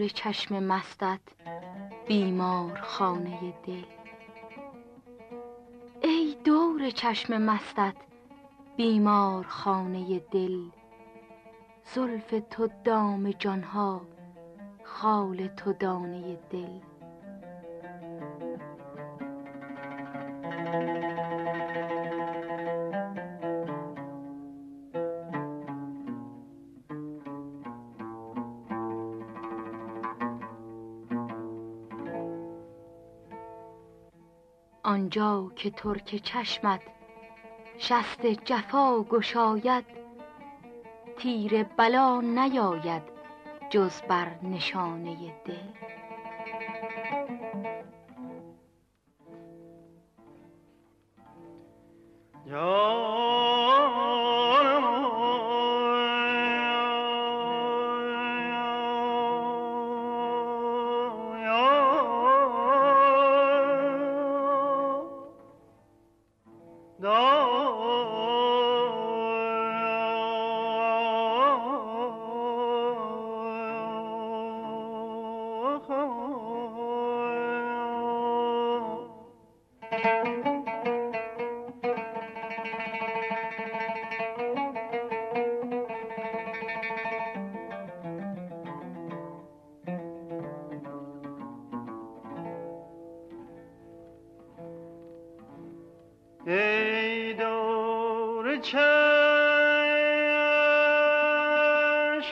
دور چشم مستت بیمار خانه دل. ای دور چشم مستت بیمار خانه دل. زلف تو دام جانها خال تو دانه دل. آنجا که ترک چشمت شست جفا گشاید تیر بلا نیاید جز بر نشانه دل. ای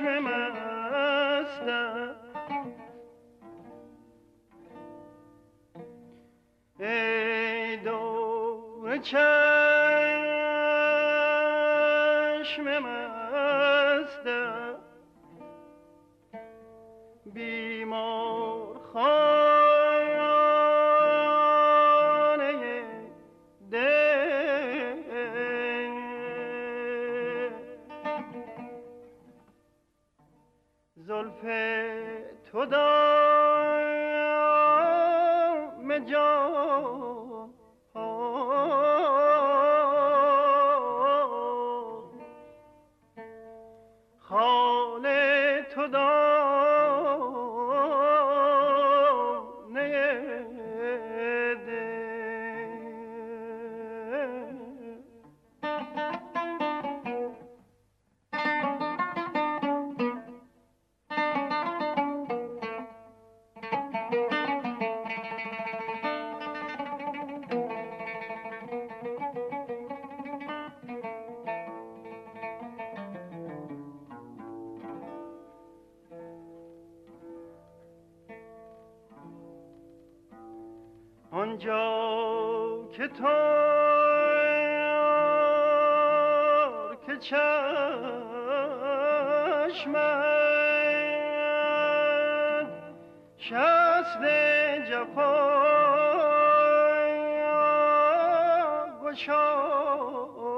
مستم ای دور چشم مستم بیمار تو آنجا که تو که چشمت شست جفا گشاید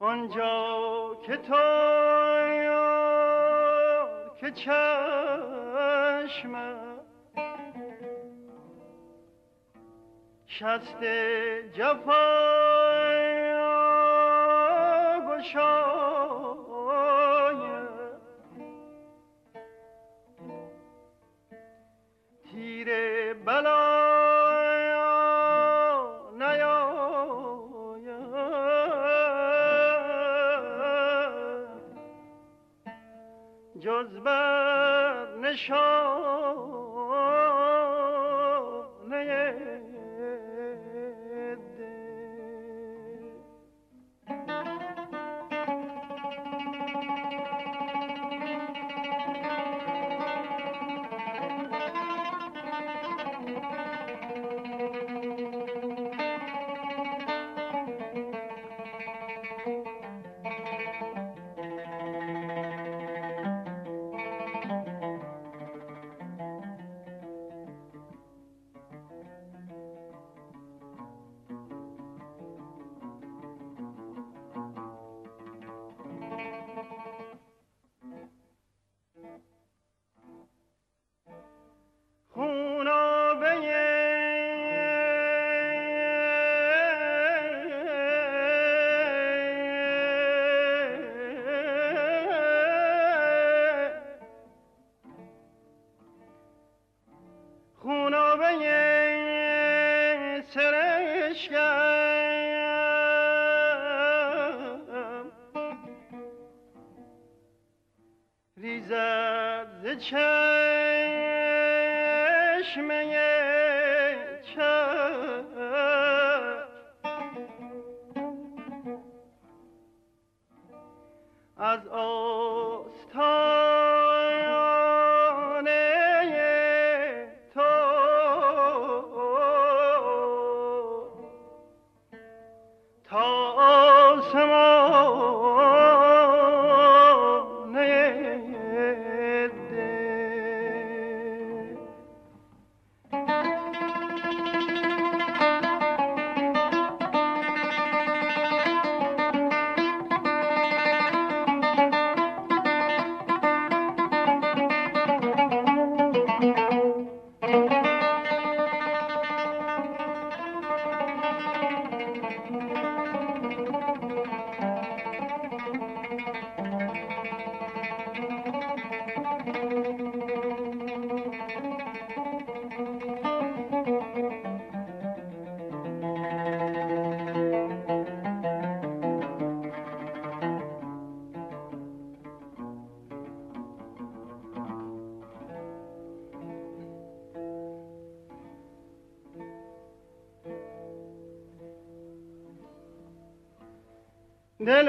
آنجا که تو که چشم شست جفا گشاید جز بر نشانه دل افتاد دل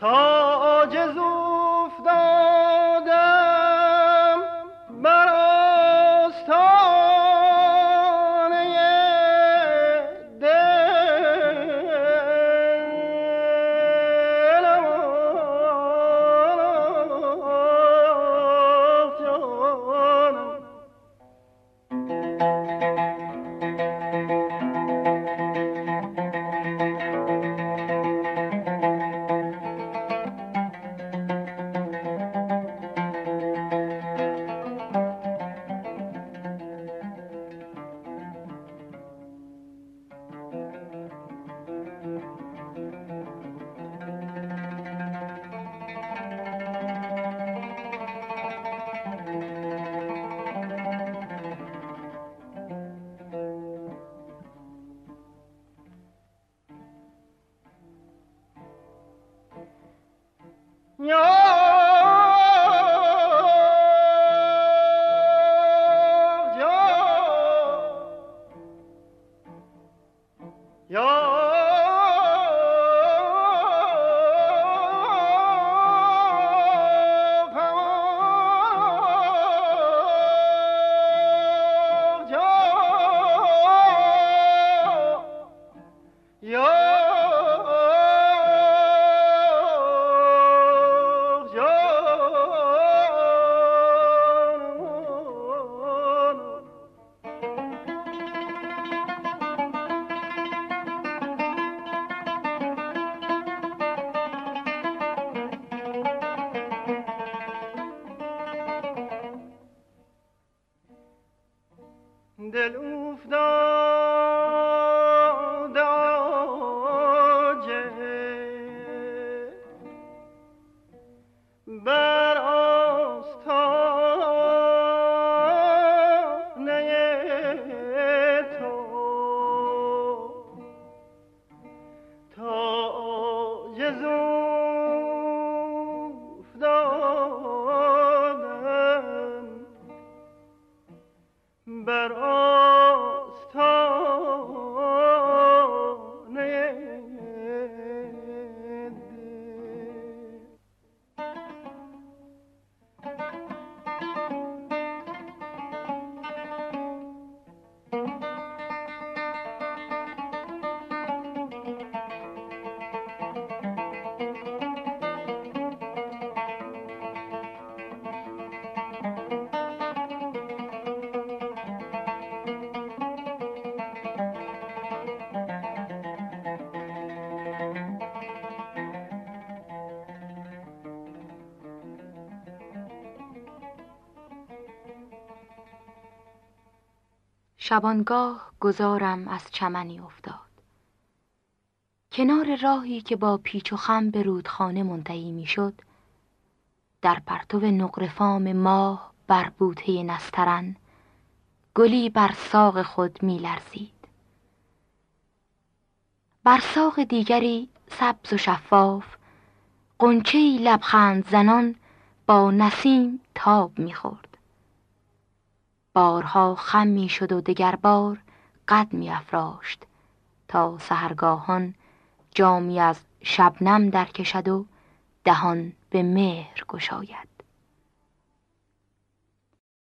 تا عاجز دل number شبانگاه گذارم از چمنی افتاد. کنار راهی که با پیچ و خم به رودخانه منتهی می‌شد در پرتو نقرفام ماه بر بوته نسترن گلی بر ساق خود میلرزید. بر ساق دیگری سبز و شفاف قنچه لبخند زنان با نسیم تاب می‌خورد. بارها خم می‌شد و دگر بار قد میافراشت تا سهرگاهان جامی از شبنم درکشد و دهان به مهر گشاید.